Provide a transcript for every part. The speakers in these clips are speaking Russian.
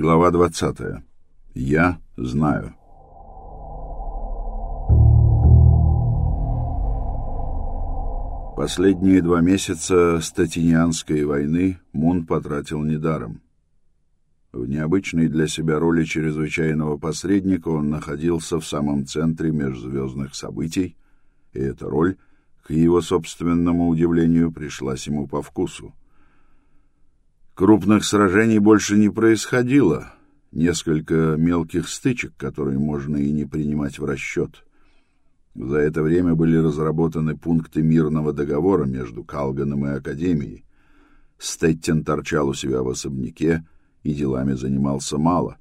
Глава 20. Я знаю. Последние два месяца Статинианской войны Мун потратил недаром. В необычной для себя роли чрезвычайного посредника он находился в самом центре межзвездных событий, и эта роль, к его собственному удивлению, пришлась ему по вкусу. Крупных сражений больше не происходило. Несколько мелких стычек, которые можно и не принимать в расчет. За это время были разработаны пункты мирного договора между Калганом и Академией. Стеттен торчал у себя в особняке и делами занимался мало.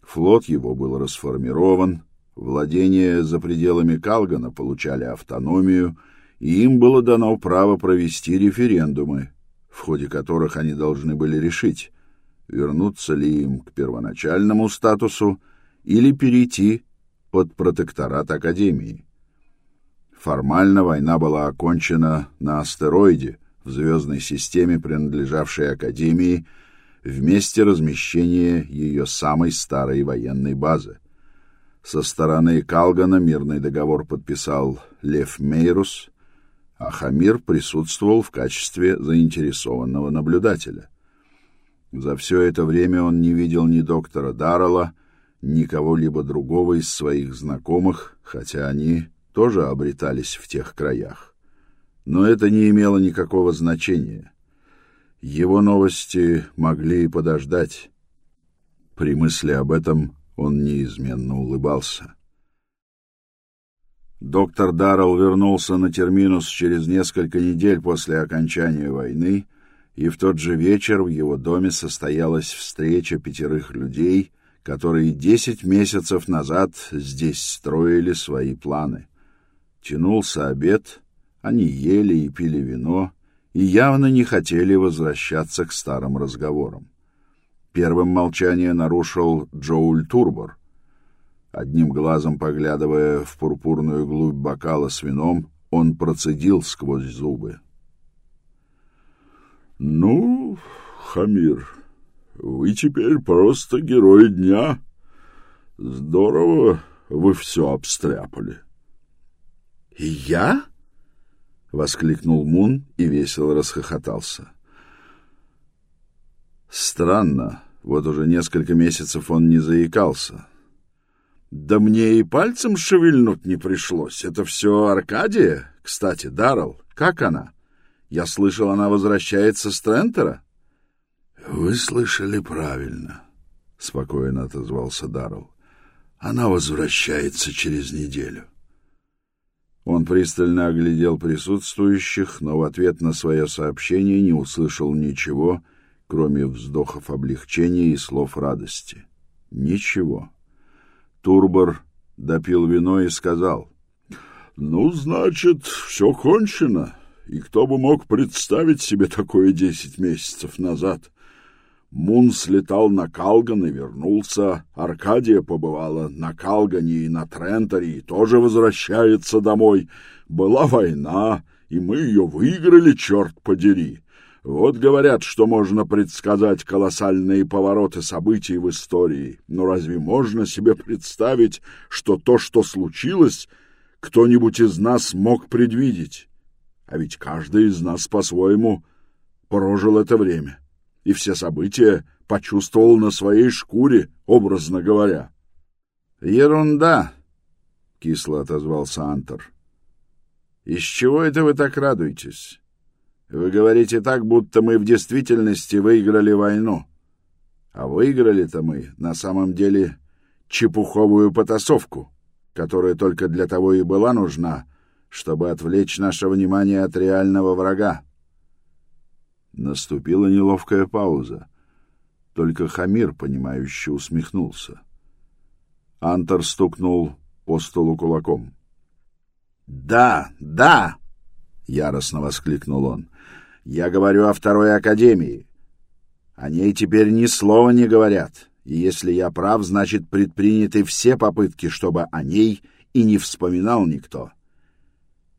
Флот его был расформирован, владения за пределами Калгана получали автономию, и им было дано право провести референдумы, в ходе которых они должны были решить, вернуться ли им к первоначальному статусу или перейти под протекторат Академии. Формально война была окончена на астероиде в звездной системе, принадлежавшей Академии, в месте размещения ее самой старой военной базы. Со стороны Калгана мирный договор подписал Лев Мейрус, а Хамир присутствовал в качестве заинтересованного наблюдателя. За все это время он не видел ни доктора Даррелла, ни кого-либо другого из своих знакомых, хотя они тоже обретались в тех краях. Но это не имело никакого значения. Его новости могли и подождать. При мысли об этом он неизменно улыбался. Доктор Даррелл вернулся на терминус через несколько недель после окончания войны, и в тот же вечер в его доме состоялась встреча пятерых людей, которые десять месяцев назад здесь строили свои планы. Тянулся обед, они ели и пили вино и явно не хотели возвращаться к старым разговорам. Первым молчание нарушил Джоуль Турбор, Одним глазом поглядывая в пурпурную глубь бокала с вином, он процедил сквозь зубы. «Ну, Хамир, вы теперь просто герой дня. Здорово вы все обстряпали». «И я?» — воскликнул Мун и весело расхохотался. Странно, вот уже несколько месяцев он не заикался. Да мне и пальцем шевельнуть не пришлось. Это все Аркадия? Кстати, Даррелл, как она? Я слышал, она возвращается с Трентера. Вы слышали правильно, спокойно отозвался Даррелл. Она возвращается через неделю. Он пристально оглядел присутствующих, но в ответ на свое сообщение не услышал ничего, кроме вздохов облегчения и слов радости. Ничего. Турбор допил вино и сказал. — Ну, значит, все кончено. И кто бы мог представить себе такое десять месяцев назад? Мун слетал на Калган и вернулся. Аркадия побывала на Калгане и на Тренторе и тоже возвращается домой. Была война, и мы ее выиграли, черт подери. Вот говорят, что можно предсказать колоссальные повороты событий в истории. Но разве можно себе представить, что то, что случилось, кто-нибудь из нас мог предвидеть? А ведь каждый из нас по-своему прожил это время, и все события почувствовал на своей шкуре, образно говоря. «Ерунда!» — кисло отозвался Антер. «Из чего это вы так радуетесь?» Вы говорите так, будто мы в действительности выиграли войну. А выиграли-то мы на самом деле чепуховую потасовку, которая только для того и была нужна, чтобы отвлечь наше внимание от реального врага. Наступила неловкая пауза. Только Хамир, понимающе усмехнулся. Антор стукнул по столу кулаком. «Да, да!» — яростно воскликнул он. Я говорю о второй академии. О ней теперь ни слова не говорят. И если я прав, значит, предприняты все попытки, чтобы о ней и не вспоминал никто.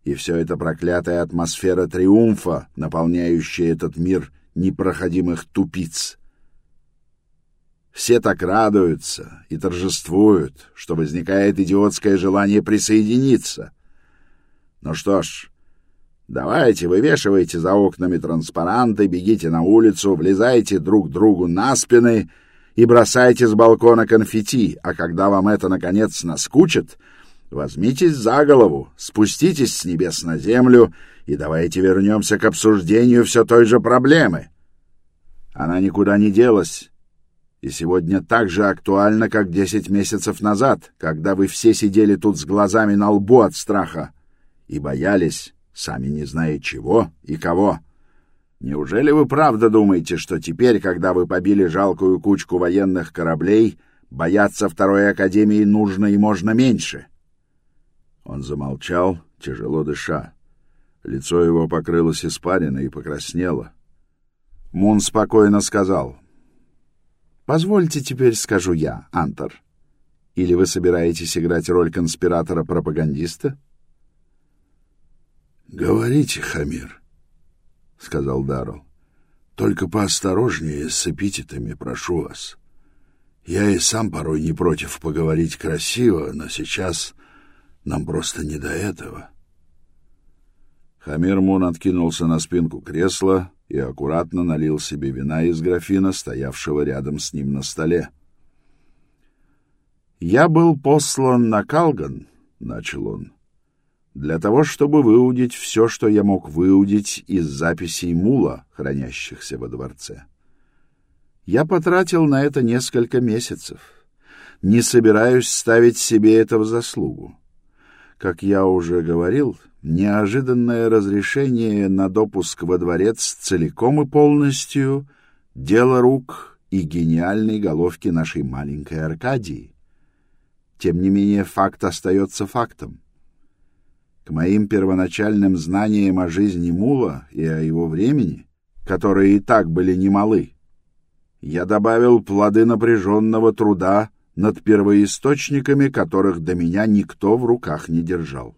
И все это проклятая атмосфера триумфа, наполняющая этот мир непроходимых тупиц. все так радуются и торжествуют, что возникает идиотское желание присоединиться. Ну что ж, давайте вывешивайте за окнами транспаранты, бегите на улицу, влезайте друг другу на спины и бросайте с балкона конфетти, а когда вам это, наконец, наскучит, возьмитесь за голову, спуститесь с небес на землю и давайте вернемся к обсуждению все той же проблемы. Она никуда не делась, и сегодня так же актуальна, как десять месяцев назад, когда вы все сидели тут с глазами на лбу от страха и боялись, сами не зная чего и кого. Неужели вы правда думаете, что теперь, когда вы побили жалкую кучку военных кораблей, бояться Второй Академии нужно и можно меньше?» Он замолчал, тяжело дыша. Лицо его покрылось испариной и покраснело. Мун спокойно сказал. «Позвольте теперь скажу я, Антор. Или вы собираетесь играть роль конспиратора-пропагандиста?» «Говорите, Хамир», — сказал Даррелл. «Только поосторожнее с эпитетами, прошу вас. Я и сам порой не против поговорить красиво, но сейчас нам просто не до этого». Хамир Мун откинулся на спинку кресла и аккуратно налил себе вина из графина, стоявшего рядом с ним на столе. «Я был послан на Калган», — начал он, — для того, чтобы выудить все, что я мог выудить из записей мула, хранящихся во дворце. Я потратил на это несколько месяцев. Не собираюсь ставить себе это в заслугу. Как я уже говорил, неожиданное разрешение на допуск во дворец целиком и полностью — дело рук и гениальной головки нашей маленькой Аркадии. Тем не менее, факт остается фактом. К моим первоначальным знаниям о жизни Мула и о его времени, которые и так были немалы, я добавил плоды напряженного труда над первоисточниками, которых до меня никто в руках не держал.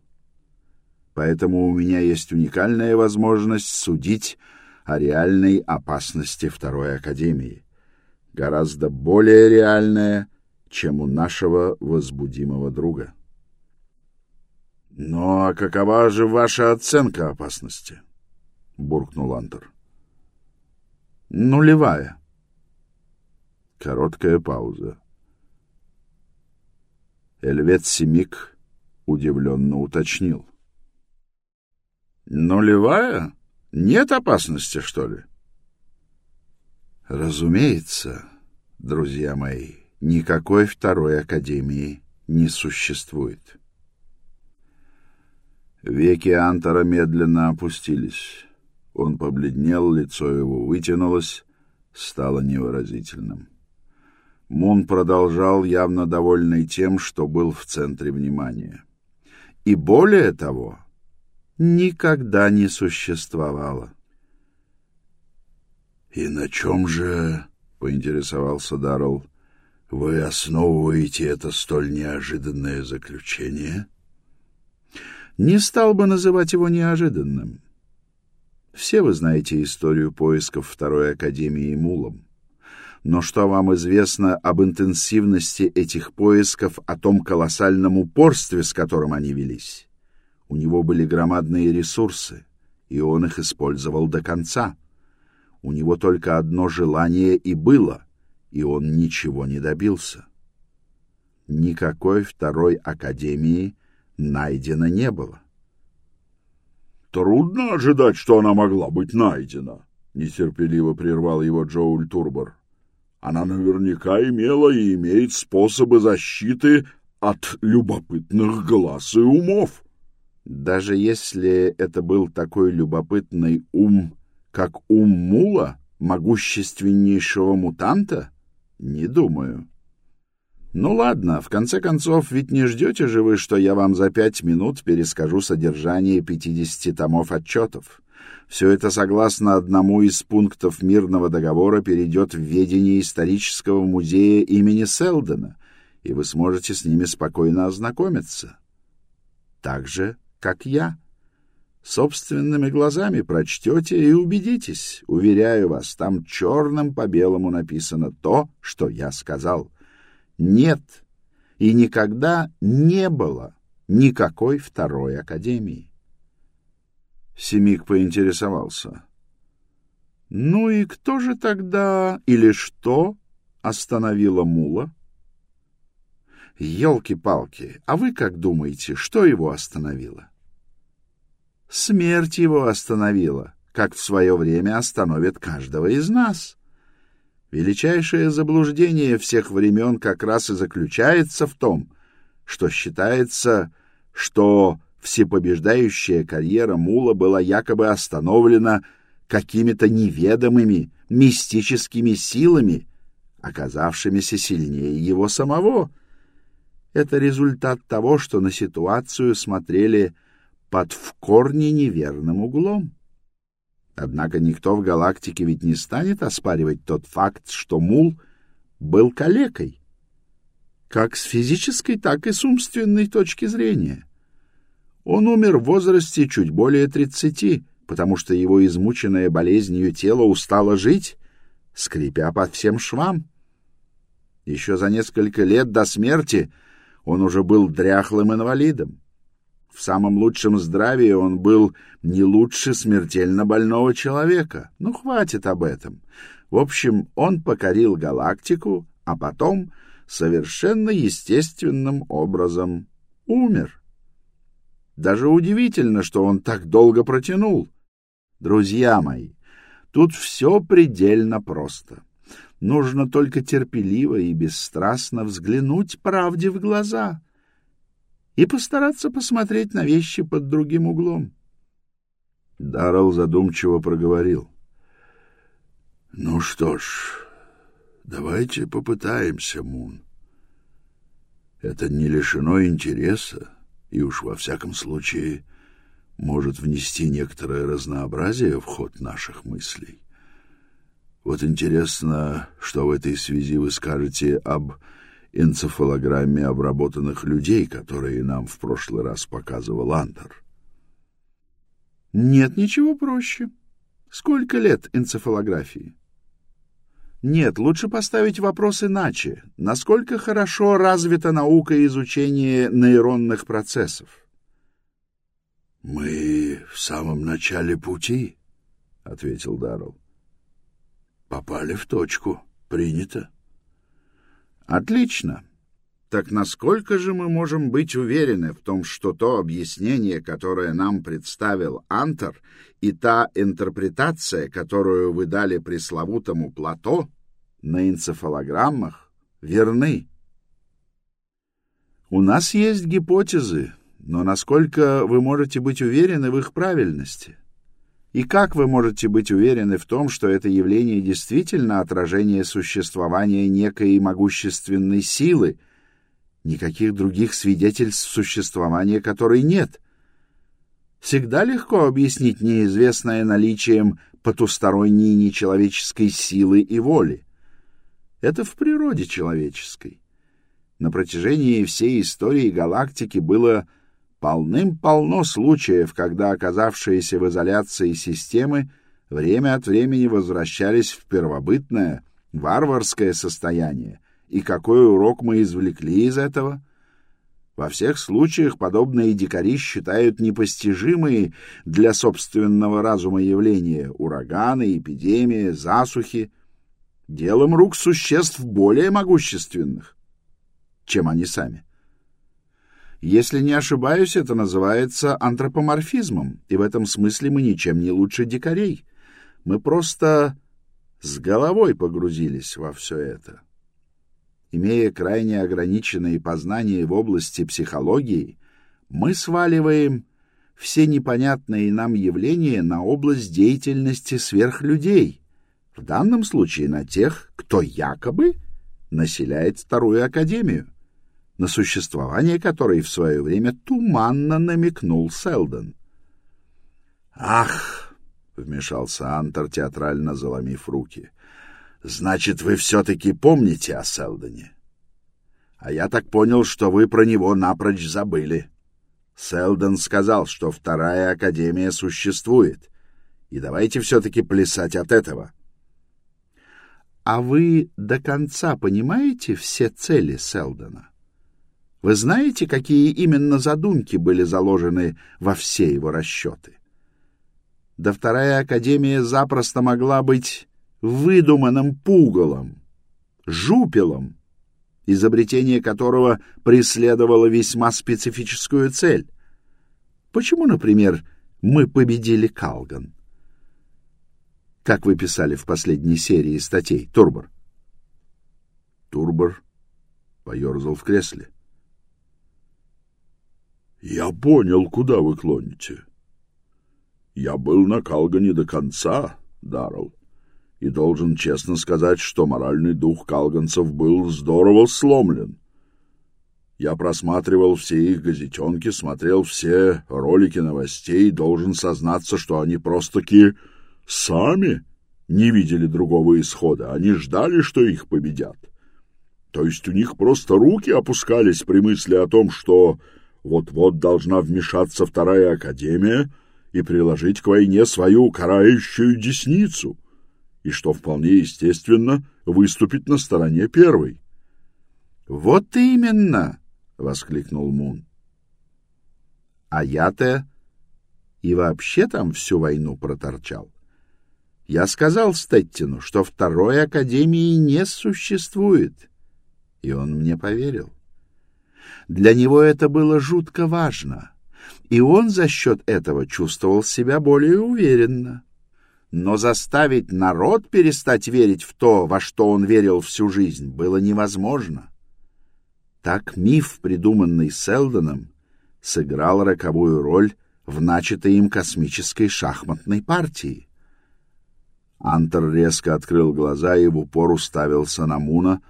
Поэтому у меня есть уникальная возможность судить о реальной опасности Второй Академии, гораздо более реальная, чем у нашего возбудимого друга. «Ну а какова же ваша оценка опасности?» — буркнул Антер. «Нулевая». Короткая пауза. Эльвет Семик удивленно уточнил. «Нулевая? Нет опасности, что ли?» «Разумеется, друзья мои, никакой второй академии не существует». Веки Антора медленно опустились. Он побледнел, лицо его вытянулось, стало невыразительным. Мун продолжал, явно довольный тем, что был в центре внимания. И более того, никогда не существовало. «И на чем же, — поинтересовался Даррелл, — вы основываете это столь неожиданное заключение?» Не стал бы называть его неожиданным. Все вы знаете историю поисков Второй Академии Мулом. Но что вам известно об интенсивности этих поисков, о том колоссальном упорстве, с которым они велись? У него были громадные ресурсы, и он их использовал до конца. У него только одно желание и было, и он ничего не добился. Никакой Второй Академии найдено не было. «Трудно ожидать, что она могла быть найдена», — нетерпеливо прервал его Джоуль Турбор. «Она наверняка имела и имеет способы защиты от любопытных глаз и умов». «Даже если это был такой любопытный ум, как ум Мула, могущественнейшего мутанта, не думаю». Ну ладно, в конце концов, ведь не ждете же вы, что я вам за пять минут перескажу содержание пятидесяти томов отчетов. Все это, согласно одному из пунктов мирного договора, перейдет в ведение исторического музея имени Селдена, и вы сможете с ними спокойно ознакомиться. Так же, как я. Собственными глазами прочтете и убедитесь. Уверяю вас, там черным по белому написано то, что я сказал. Нет и никогда не было никакой второй академии. Семик поинтересовался. «Ну и кто же тогда или что остановило Мула?» «Елки-палки, а вы как думаете, что его остановило?» Смерть его остановила, как в свое время остановит каждого из нас. Величайшее заблуждение всех времен как раз и заключается в том, что считается, что всепобеждающая карьера Мула была якобы остановлена какими-то неведомыми мистическими силами, оказавшимися сильнее его самого. Это результат того, что на ситуацию смотрели под в корне неверным углом. Однако никто в галактике ведь не станет оспаривать тот факт, что Мул был калекой, как с физической, так и с умственной точки зрения. Он умер в возрасте чуть более тридцати, потому что его измученное болезнью тело устало жить, скрипя под всем швам. Еще за несколько лет до смерти он уже был дряхлым инвалидом. В самом лучшем здравии он был не лучше смертельно больного человека. Ну, хватит об этом. В общем, он покорил галактику, а потом совершенно естественным образом умер. Даже удивительно, что он так долго протянул. Друзья мои, тут все предельно просто. Нужно только терпеливо и бесстрастно взглянуть правде в глаза — и постараться посмотреть на вещи под другим углом. Даррелл задумчиво проговорил. — Ну что ж, давайте попытаемся, Мун. Это не лишено интереса, и уж во всяком случае может внести некоторое разнообразие в ход наших мыслей. Вот интересно, что в этой связи вы скажете об энцефалограмме обработанных людей, которые нам в прошлый раз показывал Антер. Нет ничего проще. Сколько лет энцефалографии? Нет, лучше поставить вопрос иначе. Насколько хорошо развита наука изучения нейронных процессов? Мы в самом начале пути, ответил Даррелл. Попали в точку. Принято. Отлично. Так насколько же мы можем быть уверены в том, что то объяснение, которое нам представил Антер, и та интерпретация, которую вы дали пресловутому Плато на энцефалограммах, верны? У нас есть гипотезы, но насколько вы можете быть уверены в их правильности? И как вы можете быть уверены в том, что это явление действительно отражение существования некой могущественной силы, никаких других свидетельств существования которой нет? Всегда легко объяснить неизвестное наличием потусторонней нечеловеческой силы и воли. Это в природе человеческой. На протяжении всей истории галактики было Полным-полно случаев, когда оказавшиеся в изоляции системы время от времени возвращались в первобытное, варварское состояние. И какой урок мы извлекли из этого? Во всех случаях подобные дикари считают непостижимые для собственного разума явления ураганы, эпидемии, засухи делом рук существ более могущественных, чем они сами. Если не ошибаюсь, это называется антропоморфизмом, и в этом смысле мы ничем не лучше дикарей. Мы просто с головой погрузились во все это. Имея крайне ограниченные познания в области психологии, мы сваливаем все непонятные нам явления на область деятельности сверхлюдей, в данном случае на тех, кто якобы населяет вторую академию на существование которой в свое время туманно намекнул Селдон. «Ах!» — вмешался Антер, театрально заломив руки. «Значит, вы все-таки помните о Селдоне? А я так понял, что вы про него напрочь забыли. Селдон сказал, что вторая академия существует, и давайте все-таки плясать от этого. — А вы до конца понимаете все цели Селдона? Вы знаете, какие именно задумки были заложены во все его расчеты? Да вторая академия запросто могла быть выдуманным пугалом, жупелом, изобретение которого преследовало весьма специфическую цель. Почему, например, мы победили Калган? Как вы писали в последней серии статей, Турбор? Турбор поерзал в кресле. — я понял, куда вы клоните. Я был на Калгане до конца, Даррелл, и должен честно сказать, что моральный дух калганцев был здорово сломлен. Я просматривал все их газетенки, смотрел все ролики новостей и должен сознаться, что они просто-таки сами не видели другого исхода. Они ждали, что их победят. То есть у них просто руки опускались при мысли о том, что вот-вот должна вмешаться вторая академия и приложить к войне свою карающую десницу, и что вполне естественно выступить на стороне первой. — Вот именно! — воскликнул Мун. — А я-то и вообще там всю войну проторчал. Я сказал Стеттину, что второй академии не существует, и он мне поверил. Для него это было жутко важно, и он за счет этого чувствовал себя более уверенно. Но заставить народ перестать верить в то, во что он верил всю жизнь, было невозможно. Так миф, придуманный Селдоном, сыграл роковую роль в начатой им космической шахматной партии. Антер резко открыл глаза и в упор уставился на Муна,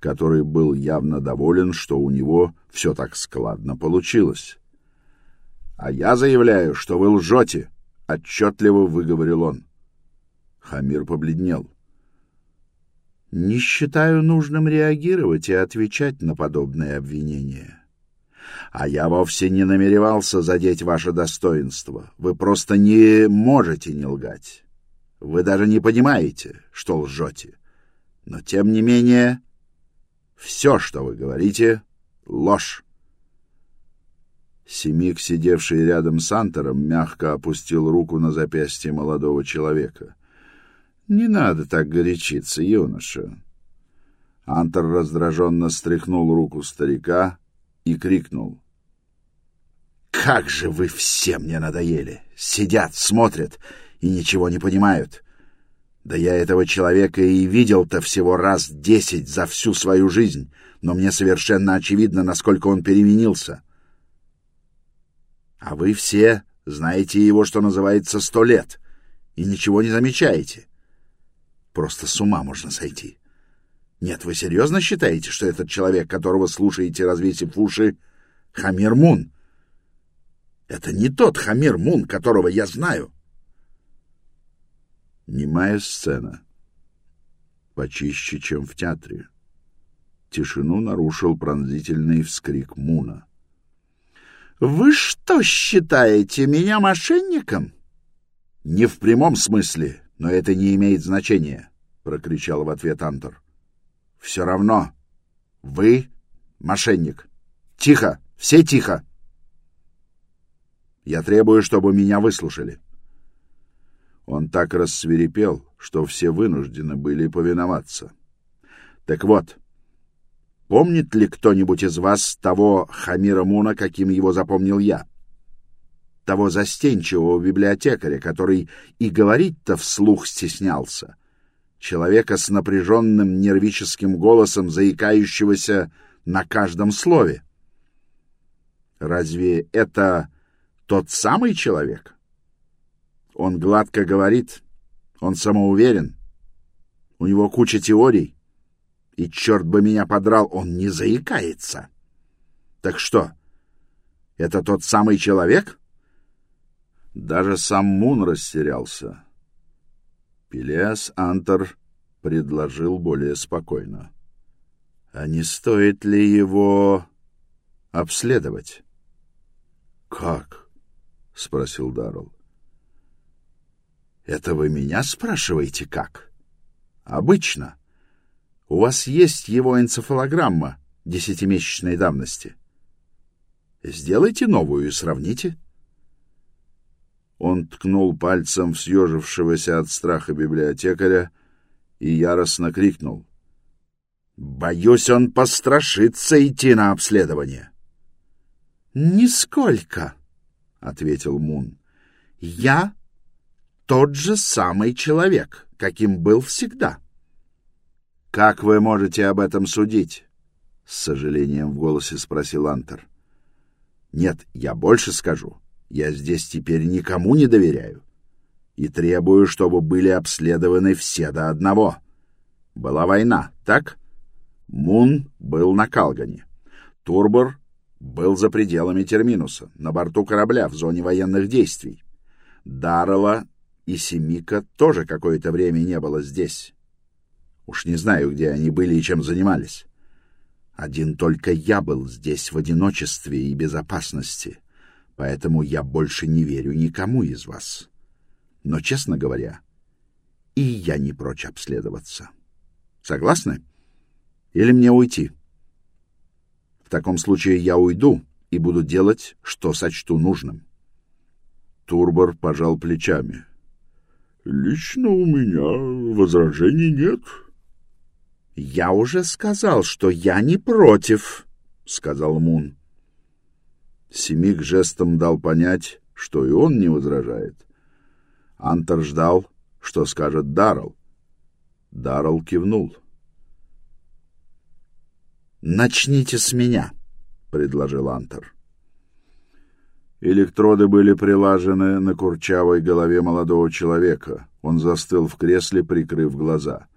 который был явно доволен, что у него все так складно получилось. — А я заявляю, что вы лжете, — отчетливо выговорил он. Хамир побледнел. — Не считаю нужным реагировать и отвечать на подобные обвинения. А я вовсе не намеревался задеть ваше достоинство. Вы просто не можете не лгать. Вы даже не понимаете, что лжете. Но, тем не менее, все, что вы говорите, — ложь. Семик, сидевший рядом с Антером, мягко опустил руку на запястье молодого человека. — Не надо так горячиться, юноша. Антер раздраженно стряхнул руку старика и крикнул. — Как же вы все мне надоели! Сидят, смотрят и ничего не понимают. Да я этого человека и видел-то всего раз десять за всю свою жизнь, но мне совершенно очевидно, насколько он переменился. А вы все знаете его, что называется, сто лет, и ничего не замечаете. Просто с ума можно сойти. Нет, вы серьезно считаете, что этот человек, которого слушаете, развесив уши, Хамир Мун? Это не тот Хамир Мун, которого я знаю. — Немая сцена. Почище, чем в театре. Тишину нарушил пронзительный вскрик Муна. «Вы что, считаете меня мошенником?» «Не в прямом смысле, но это не имеет значения», — прокричал в ответ Антор. «Все равно. Вы мошенник. Тихо! Все тихо!» «Я требую, чтобы меня выслушали». Он так рассверепел, что все вынуждены были повиноваться. Так вот, помнит ли кто-нибудь из вас того Хамира Муна, каким его запомнил я? Того застенчивого библиотекаря, который и говорить-то вслух стеснялся. Человека с напряженным нервическим голосом, заикающегося на каждом слове. Разве это тот самый человек? Он гладко говорит, он самоуверен, у него куча теорий, и, черт бы меня подрал, он не заикается. Так что, это тот самый человек? Даже сам Мун растерялся. Пелиас Антер предложил более спокойно. А не стоит ли его обследовать? — Как? спросил Даррелл. Это вы меня спрашиваете, как? Обычно. У вас есть его энцефалограмма десятимесячной давности. Сделайте новую и сравните. Он ткнул пальцем в съежившегося от страха библиотекаря и яростно крикнул. «Боюсь, он пострашится идти на обследование». «Нисколько», — ответил Мун. «Я тот же самый человек, каким был всегда. Как вы можете об этом судить? с сожалением в голосе спросил Антер. Нет, я больше скажу. Я здесь теперь никому не доверяю и требую, чтобы были обследованы все до одного. Была война, так? Мун был на Калгане. Турбор был за пределами Терминуса, на борту корабля в зоне военных действий. Даррелла и Семика тоже какое-то время не было здесь. Уж не знаю, где они были и чем занимались. Один только я был здесь в одиночестве и безопасности, поэтому я больше не верю никому из вас. Но, честно говоря, и я не прочь обследоваться. Согласны? Или мне уйти? В таком случае я уйду и буду делать, что сочту нужным. Турбор пожал плечами. Лично у меня возражений нет. Я уже сказал, что я не против, сказал Мун. Семик жестом дал понять, что и он не возражает. Антер ждал, что скажет Даррелл. Даррелл кивнул. «Начните с меня», — предложил Антер. Электроды были прилажены на курчавой голове молодого человека. Он застыл в кресле, прикрыв глаза.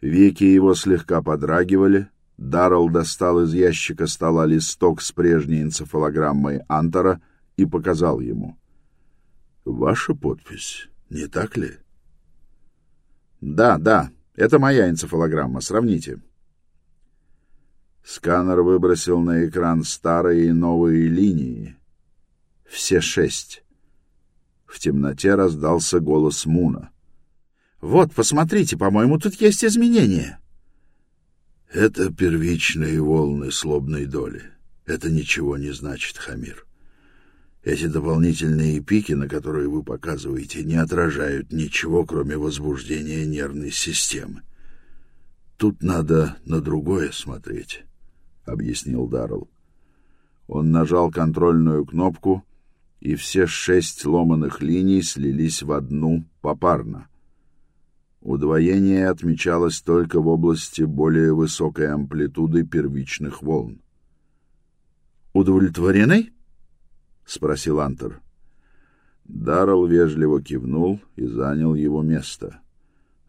Веки его слегка подрагивали. Даррелл достал из ящика стола листок с прежней энцефалограммой Антера и показал ему. «Ваша подпись, не так ли?» «Да, да, это моя энцефалограмма. Сравните». Сканер выбросил на экран старые и новые линии, все шесть. В темноте раздался голос Муна. «Вот, посмотрите, по-моему, тут есть изменения». «Это первичные волны слобной доли. Это ничего не значит, Хамир. Эти дополнительные пики, на которые вы показываете, не отражают ничего, кроме возбуждения нервной системы. Тут надо на другое смотреть», — объяснил Даррелл. Он нажал контрольную кнопку — и все шесть ломаных линий слились в одну попарно. Удвоение отмечалось только в области более высокой амплитуды первичных волн. «Удовлетворены?» — спросил Антер. Даррелл вежливо кивнул и занял его место.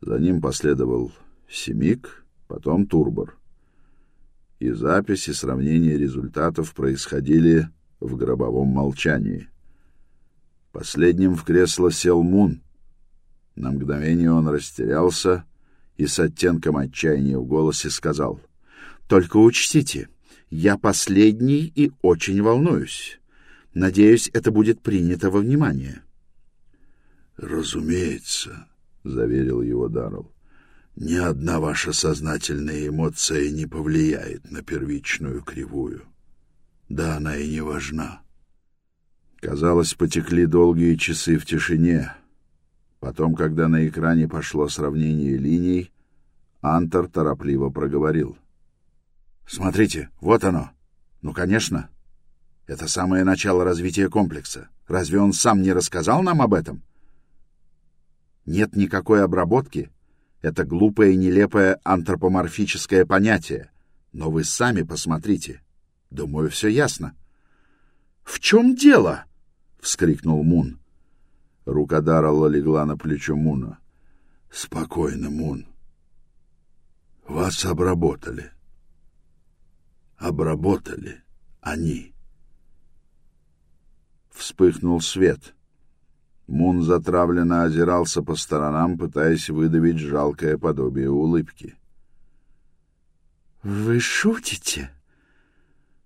За ним последовал Семик, потом Турбор. И записи сравнения результатов происходили в гробовом молчании. Последним в кресло сел Мун. На мгновение он растерялся и с оттенком отчаяния в голосе сказал. «Только учтите, я последний и очень волнуюсь. Надеюсь, это будет принято во внимание». «Разумеется», — заверил его Даррелл. «Ни одна ваша сознательная эмоция не повлияет на первичную кривую. Да она и не важна». Казалось, потекли долгие часы в тишине. Потом, когда на экране пошло сравнение линий, Антер торопливо проговорил. «Смотрите, вот оно. Ну, конечно. Это самое начало развития комплекса. Разве он сам не рассказал нам об этом? Нет никакой обработки. Это глупое и нелепое антропоморфическое понятие. Но вы сами посмотрите. Думаю, все ясно». «В чем дело?» Вскрикнул Мун. Рука Даррелла легла на плечо Муна. Спокойно, Мун. Вас обработали. Обработали они. Вспыхнул свет. Мун затравленно озирался по сторонам, пытаясь выдавить жалкое подобие улыбки. «Вы шутите?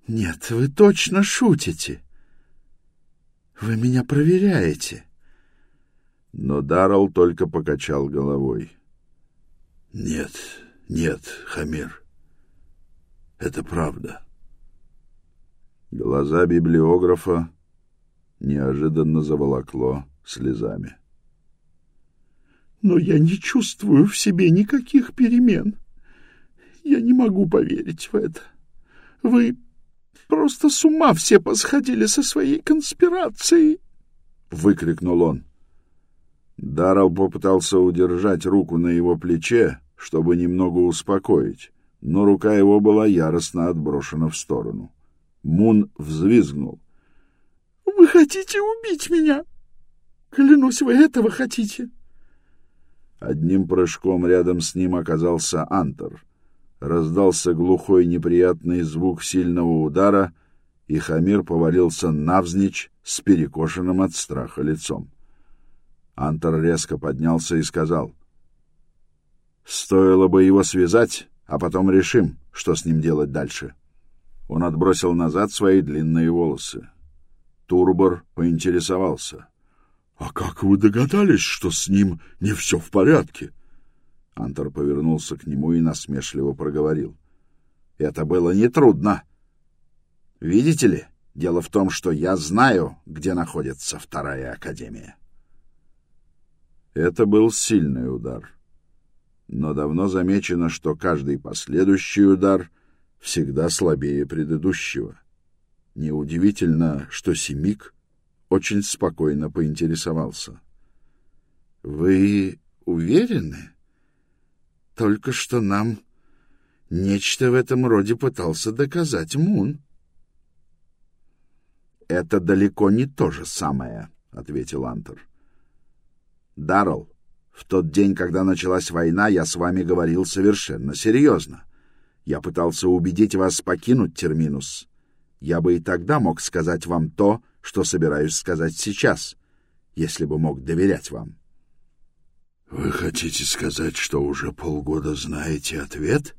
Нет, вы точно шутите!» Вы меня проверяете. Но Даррелл только покачал головой. Нет, нет, Хамир. Это правда. Глаза библиографа неожиданно заволокло слезами. Но я не чувствую в себе никаких перемен. Я не могу поверить в это. Вы просто с ума все посходили со своей конспирацией, — выкрикнул он. Даррелл попытался удержать руку на его плече, чтобы немного успокоить, но рука его была яростно отброшена в сторону. Мун взвизгнул. — Вы хотите убить меня? Клянусь, вы этого хотите. Одним прыжком рядом с ним оказался Антер. Раздался глухой неприятный звук сильного удара, и Хамир повалился навзничь с перекошенным от страха лицом. Антер резко поднялся и сказал, «Стоило бы его связать, а потом решим, что с ним делать дальше». Он отбросил назад свои длинные волосы. Турбор поинтересовался. «А как вы догадались, что с ним не все в порядке?» Антор повернулся к нему и насмешливо проговорил. «Это было нетрудно. Видите ли, дело в том, что я знаю, где находится вторая академия». Это был сильный удар. Но давно замечено, что каждый последующий удар всегда слабее предыдущего. Неудивительно, что Семик очень спокойно поинтересовался. — Вы уверены? Только что нам нечто в этом роде пытался доказать Мун. — Это далеко не то же самое, — ответил Антер. — Даррелл, в тот день, когда началась война, я с вами говорил совершенно серьезно. Я пытался убедить вас покинуть Терминус. Я бы и тогда мог сказать вам то, что собираюсь сказать сейчас, если бы мог доверять вам. — Вы хотите сказать, что уже полгода знаете ответ?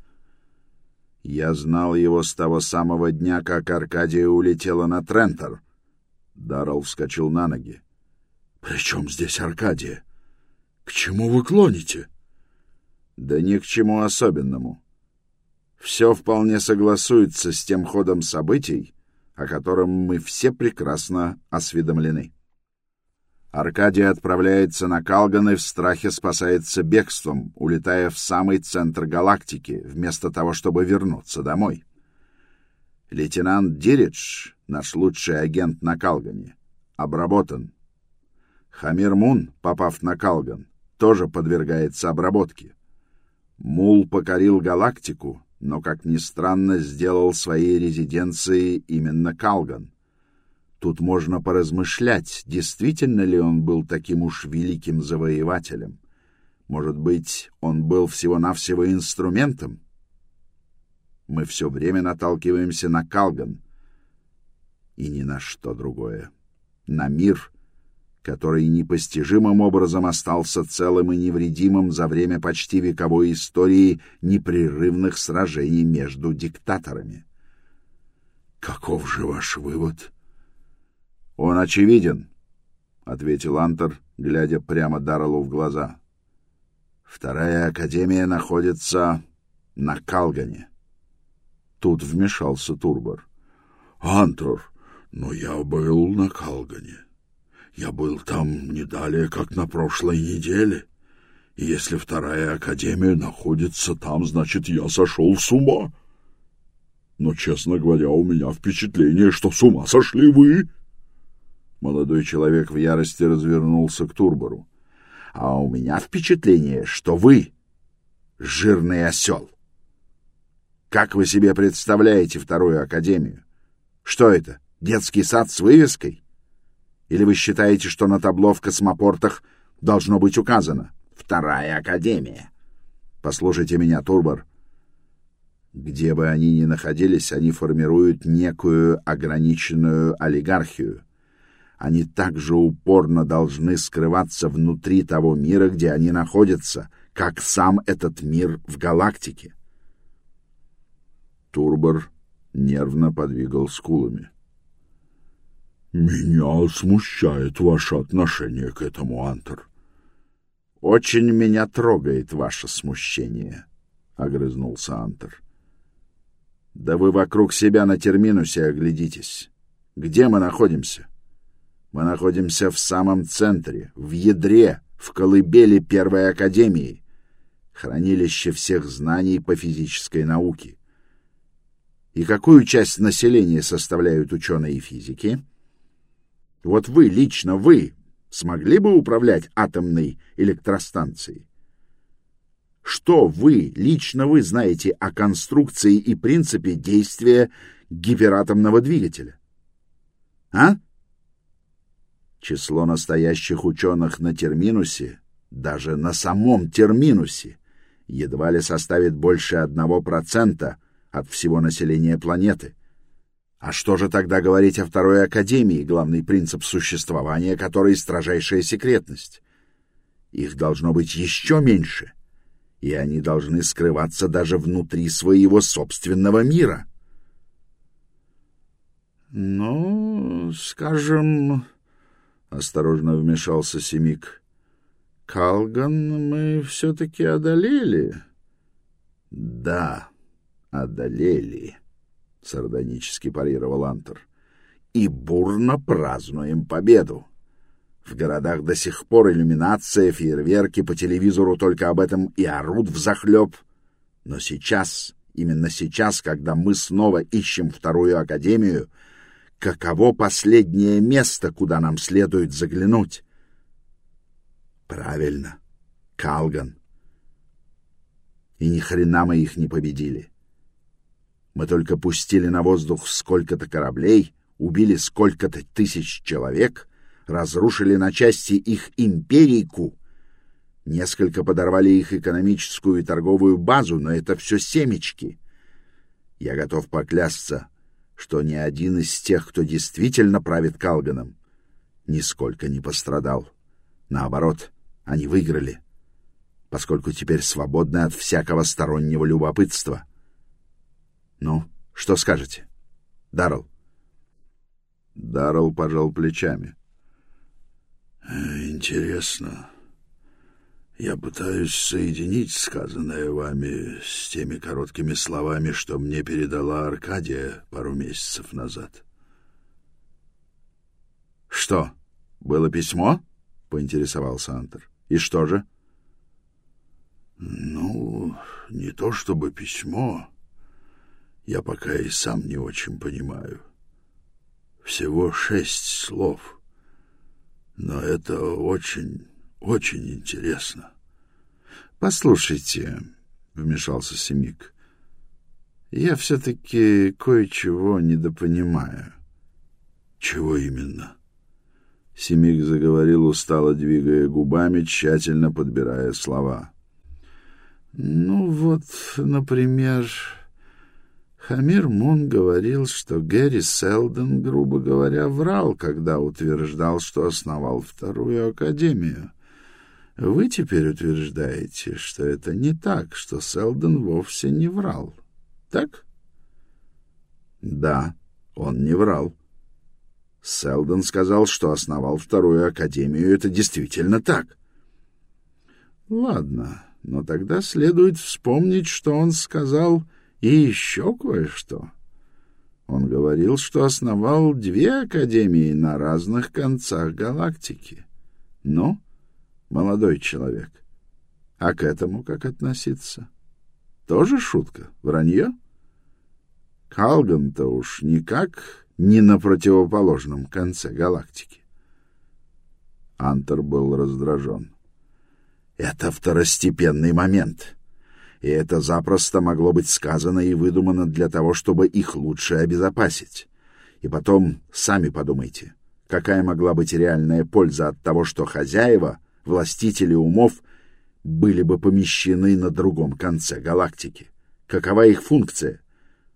— Я знал его с того самого дня, как Аркадия улетела на Трентер. Даррелл вскочил на ноги. — При чем здесь Аркадия? К чему вы клоните? — Да ни к чему особенному. Все вполне согласуется с тем ходом событий, о котором мы все прекрасно осведомлены. Аркадий отправляется на Калган и в страхе спасается бегством, улетая в самый центр галактики, вместо того, чтобы вернуться домой. Лейтенант Диридж, наш лучший агент на Калгане, обработан. Хамир Мун, попав на Калган, тоже подвергается обработке. Мул покорил галактику, но, как ни странно, сделал своей резиденцией именно Калган. Тут можно поразмышлять, действительно ли он был таким уж великим завоевателем. Может быть, он был всего-навсего инструментом? Мы все время наталкиваемся на Калган и ни на что другое. На мир — который непостижимым образом остался целым и невредимым за время почти вековой истории непрерывных сражений между диктаторами. Каков же ваш вывод? Он очевиден, ответил Антер, глядя прямо Дарреллу в глаза. Вторая академия находится на Калгане. Тут вмешался Турбор. Антер, но я был на Калгане. Я был там не далее, как на прошлой неделе. И если вторая академия находится там, значит, я сошел с ума. Но, честно говоря, у меня впечатление, что с ума сошли вы. Молодой человек в ярости развернулся к Турбору. А у меня впечатление, что вы жирный осел. Как вы себе представляете вторую академию? Что это, детский сад с вывеской? Или вы считаете, что на табло в космопортах должно быть указано «Вторая Академия»? Послушайте меня, Турбор. Где бы они ни находились, они формируют некую ограниченную олигархию. Они также упорно должны скрываться внутри того мира, где они находятся, как сам этот мир в галактике. Турбор нервно подвигал скулами. — Меня смущает ваше отношение к этому, Антер. Очень меня трогает ваше смущение, огрызнулся Антер. Да вы вокруг себя на терминусе оглядитесь. Где мы находимся? Мы находимся в самом центре, в ядре, в колыбели Первой Академии, хранилище всех знаний по физической науке. И какую часть населения составляют ученые физики? Вот вы, лично вы, смогли бы управлять атомной электростанцией? Что вы, лично вы, знаете о конструкции и принципе действия гиператомного двигателя? А? Число настоящих ученых на Терминусе, даже на самом Терминусе, едва ли составит больше одного процента от всего населения планеты. А что же тогда говорить о Второй Академии, главный принцип существования которой — строжайшая секретность? Их должно быть еще меньше, и они должны скрываться даже внутри своего собственного мира. — Ну, скажем, — осторожно вмешался Семик, — Калган мы все-таки одолели. — Да, одолели. — сардонически парировал Антер. И бурно празднуем победу. В городах до сих пор иллюминация, фейерверки по телевизору только об этом и орут взахлеб. Но сейчас, именно сейчас, когда мы снова ищем вторую академию, каково последнее место, куда нам следует заглянуть? Правильно, Калган. И ни хрена мы их не победили. Мы только пустили на воздух сколько-то кораблей, убили сколько-то тысяч человек, разрушили на части их империйку, несколько подорвали их экономическую и торговую базу, но это все семечки. Я готов поклясться, что ни один из тех, кто действительно правит Калганом, нисколько не пострадал. Наоборот, они выиграли, поскольку теперь свободны от всякого стороннего любопытства. Ну, что скажете? Даррелл. Даррелл пожал плечами. Интересно. Я пытаюсь соединить сказанное вами с теми короткими словами, что мне передала Аркадия пару месяцев назад. Что? Было письмо? поинтересовался Антер. И что же? Ну, не то чтобы письмо, я пока и сам не очень понимаю. Всего шесть слов. Но это очень, очень интересно. Послушайте, вмешался Семик. Я все-таки кое-чего недопонимаю. Чего именно? Семик заговорил, устало двигая губами, тщательно подбирая слова. Ну вот, например, Хамир Мун говорил, что Гэри Селдон, грубо говоря, врал, когда утверждал, что основал вторую академию. Вы теперь утверждаете, что это не так, что Селдон вовсе не врал. Так? Да, он не врал. Селдон сказал, что основал вторую академию. Это действительно так. Ладно, но тогда следует вспомнить, что он сказал и еще кое-что. Он говорил, что основал две академии на разных концах галактики. Ну, молодой человек, а к этому как относиться? Тоже шутка, вранье? Калган-то уж никак не на противоположном конце галактики. Антер был раздражен. Это второстепенный момент и это запросто могло быть сказано и выдумано для того, чтобы их лучше обезопасить. И потом, сами подумайте, какая могла быть реальная польза от того, что хозяева, властители умов, были бы помещены на другом конце галактики? Какова их функция?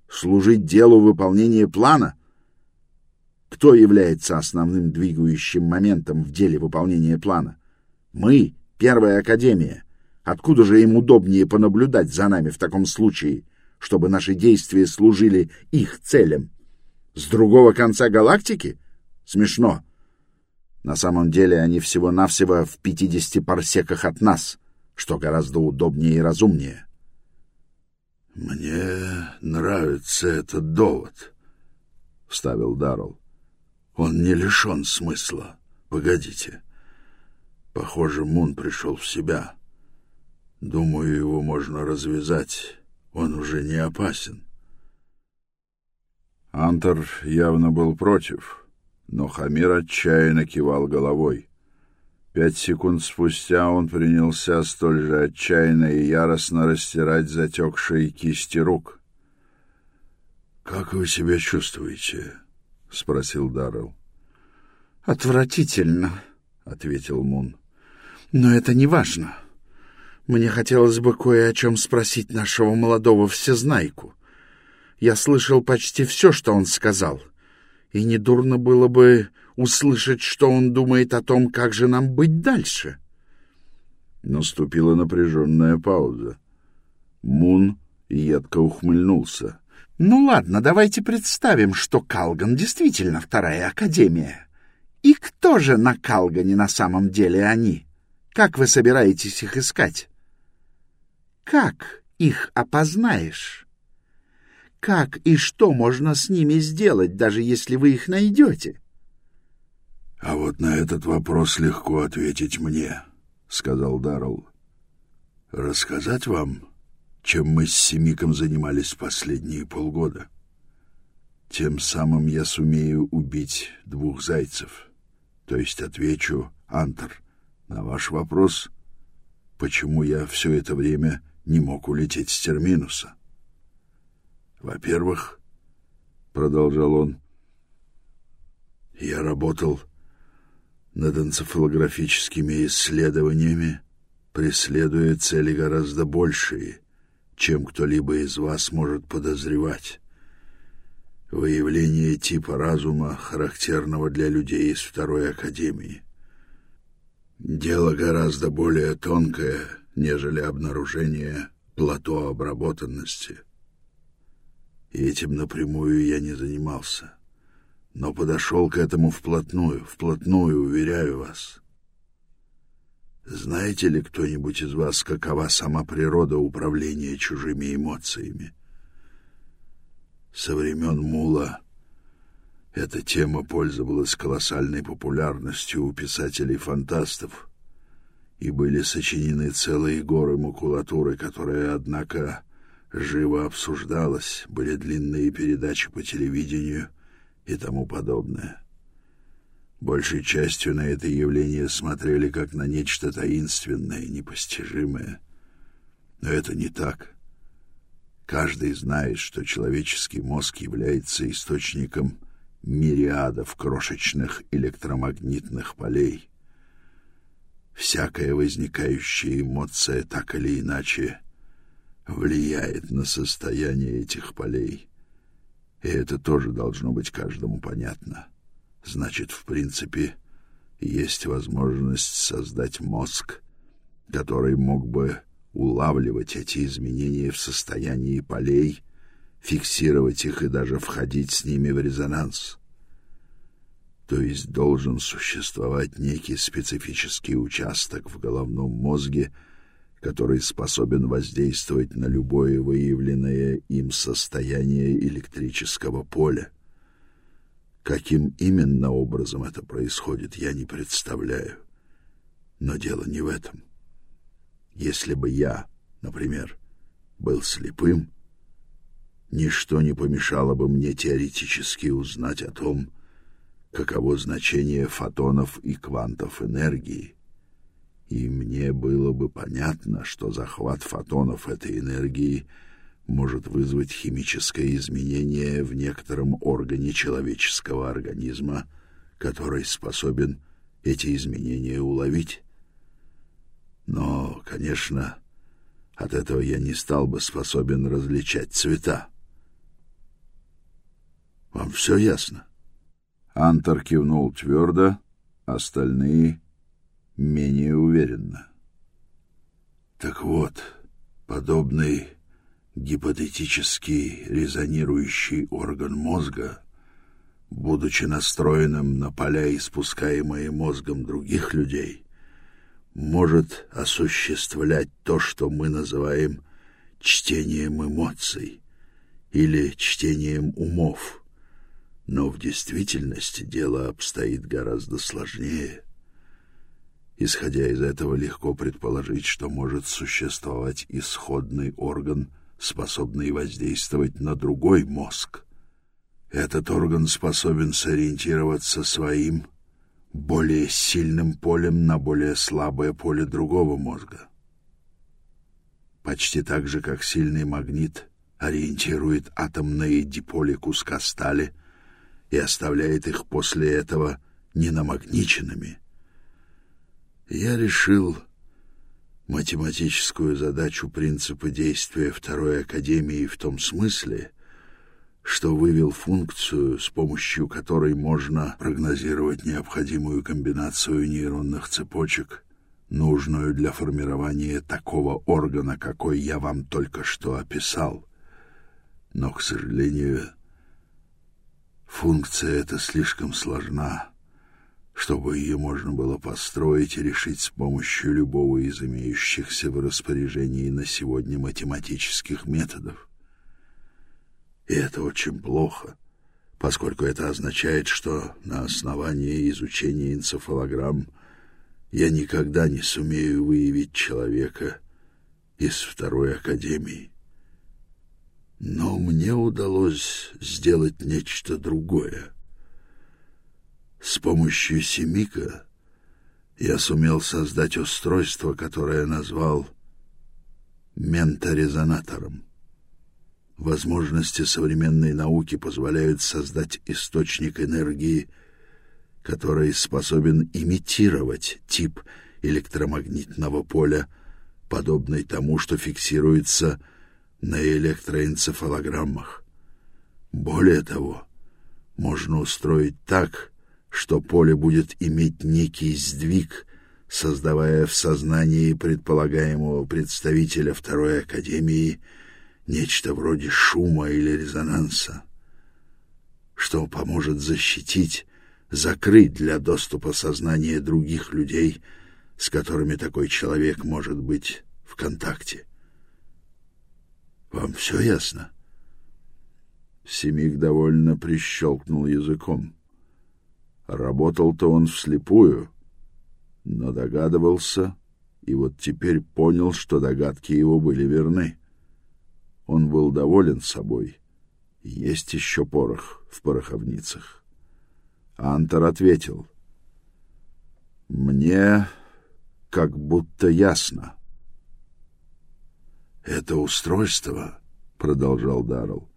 Служить делу выполнения плана? Кто является основным двигающим моментом в деле выполнения плана? Мы, Первая Академия. Откуда же им удобнее понаблюдать за нами в таком случае, чтобы наши действия служили их целям? С другого конца галактики? Смешно. На самом деле они всего-навсего в 50 парсеках от нас, что гораздо удобнее и разумнее. «Мне нравится этот довод», — вставил Даррелл. «Он не лишен смысла. Погодите. Похоже, Мун пришел в себя. Думаю, его можно развязать. Он уже не опасен». Антер явно был против, но Хамир отчаянно кивал головой. Пять секунд спустя он принялся столь же отчаянно и яростно растирать затекшие кисти рук. «Как вы себя чувствуете?» — спросил Даррелл. «Отвратительно», — ответил Мун. «Но это не важно. Мне хотелось бы кое о чем спросить нашего молодого всезнайку. Я слышал почти все, что он сказал, и недурно было бы услышать, что он думает о том, как же нам быть дальше. Наступила напряженная пауза. Мун едко ухмыльнулся. «Ну ладно, давайте представим, что Калган действительно вторая академия. И кто же на Калгане на самом деле они? Как вы собираетесь их искать? Как их опознаешь?» Как и что можно с ними сделать, даже если вы их найдете? — А вот на этот вопрос легко ответить мне, — сказал Даррелл. — Рассказать вам, чем мы с Семиком занимались последние полгода? Тем самым я сумею убить двух зайцев. То есть отвечу, Антер, на ваш вопрос, почему я все это время не мог улететь с Терминуса. — во-первых, продолжал он, я работал над энцефалографическими исследованиями, преследуя цели гораздо большие, чем кто-либо из вас может подозревать. Выявление типа разума, характерного для людей из Второй Академии. Дело гораздо более тонкое, нежели обнаружение плато обработанности — этим напрямую я не занимался. Но подошел к этому вплотную, вплотную, уверяю вас. Знаете ли кто-нибудь из вас, какова сама природа управления чужими эмоциями? Со времен Мула эта тема пользовалась колоссальной популярностью у писателей-фантастов, и были сочинены целые горы макулатуры, которая, однако, живо обсуждалось, были длинные передачи по телевидению и тому подобное. Большей частью на это явление смотрели как на нечто таинственное, непостижимое. Но это не так. Каждый знает, что человеческий мозг является источником мириадов крошечных электромагнитных полей. Всякая возникающая эмоция так или иначе влияет на состояние этих полей. И это тоже должно быть каждому понятно. Значит, в принципе, есть возможность создать мозг, который мог бы улавливать эти изменения в состоянии полей, фиксировать их и даже входить с ними в резонанс. То есть должен существовать некий специфический участок в головном мозге, который способен воздействовать на любое выявленное им состояние электрического поля. Каким именно образом это происходит, я не представляю. Но дело не в этом. Если бы я, например, был слепым, ничто не помешало бы мне теоретически узнать о том, каково значение фотонов и квантов энергии, и мне было бы понятно, что захват фотонов этой энергии может вызвать химическое изменение в некотором органе человеческого организма, который способен эти изменения уловить. Но, конечно, от этого я не стал бы способен различать цвета. Вам все ясно? Антер кивнул твердо, остальные менее уверенно. Так вот, подобный гипотетический резонирующий орган мозга будучи настроенным на поля, испускаемые мозгом других людей, может осуществлять то, что мы называем чтением эмоций или чтением умов. Но в действительности дело обстоит гораздо сложнее. Исходя из этого, легко предположить, что может существовать исходный орган, способный воздействовать на другой мозг. Этот орган способен сориентироваться своим, более сильным полем на более слабое поле другого мозга. Почти так же, как сильный магнит ориентирует атомные диполи куска стали и оставляет их после этого ненамагниченными — я решил математическую задачу принципа действия Второй Академии в том смысле, что вывел функцию, с помощью которой можно прогнозировать необходимую комбинацию нейронных цепочек, нужную для формирования такого органа, какой я вам только что описал. Но, к сожалению, функция эта слишком сложна чтобы ее можно было построить и решить с помощью любого из имеющихся в распоряжении на сегодня математических методов. И это очень плохо, поскольку это означает, что на основании изучения энцефалограмм я никогда не сумею выявить человека из второй академии. Но мне удалось сделать нечто другое — с помощью Семика я сумел создать устройство, которое назвал менторезонатором. Возможности современной науки позволяют создать источник энергии, который способен имитировать тип электромагнитного поля, подобный тому, что фиксируется на электроэнцефалограммах. Более того, можно устроить так, что поле будет иметь некий сдвиг, создавая в сознании предполагаемого представителя Второй Академии нечто вроде шума или резонанса, что поможет защитить, закрыть для доступа сознания других людей, с которыми такой человек может быть в контакте. Вам все ясно? Семик довольно прищелкнул языком. Работал-то он вслепую, но догадывался, и вот теперь понял, что догадки его были верны. Он был доволен собой. Есть еще порох в пороховницах. Антер ответил. «Мне как будто ясно». «Это устройство», — продолжал Даррелл,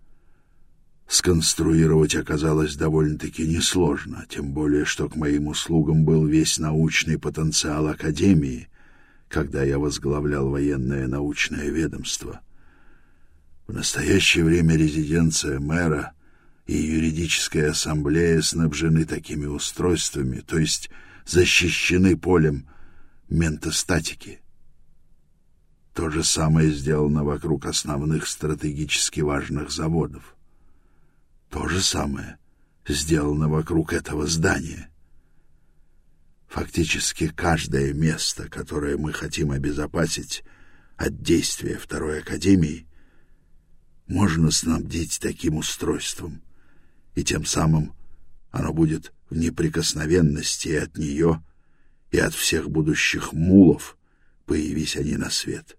сконструировать оказалось довольно-таки несложно, тем более что к моим услугам был весь научный потенциал Академии, когда я возглавлял военное научное ведомство. В настоящее время резиденция мэра и юридическая ассамблея снабжены такими устройствами, то есть защищены полем ментостатики. То же самое сделано вокруг основных стратегически важных заводов. То же самое сделано вокруг этого здания. Фактически каждое место, которое мы хотим обезопасить от действия Второй Академии, можно снабдить таким устройством, и тем самым оно будет в неприкосновенности от нее, и от всех будущих мулов, появись они на свет.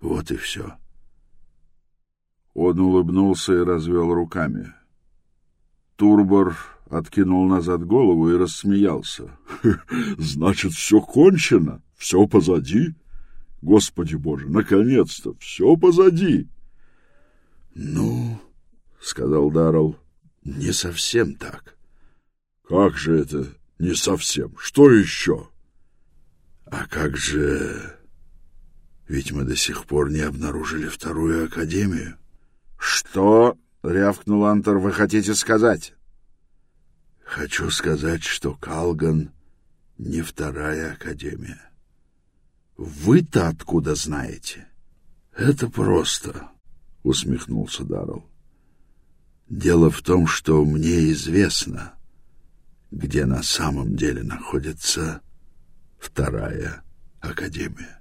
Вот и все. — он улыбнулся и развел руками. Турбор откинул назад голову и рассмеялся. — Значит, все кончено, все позади? Господи Боже, наконец-то, все позади! — Ну, — сказал Даррелл, — не совсем так. — Как же это не совсем? Что еще? — А как же... Ведь мы до сих пор не обнаружили вторую академию. — «Что, — рявкнул Антер, — вы хотите сказать?» «Хочу сказать, что Калган не вторая академия. Вы-то откуда знаете?» «Это просто», — усмехнулся Даррелл. Дело в том, что мне известно, где на самом деле находится вторая академия.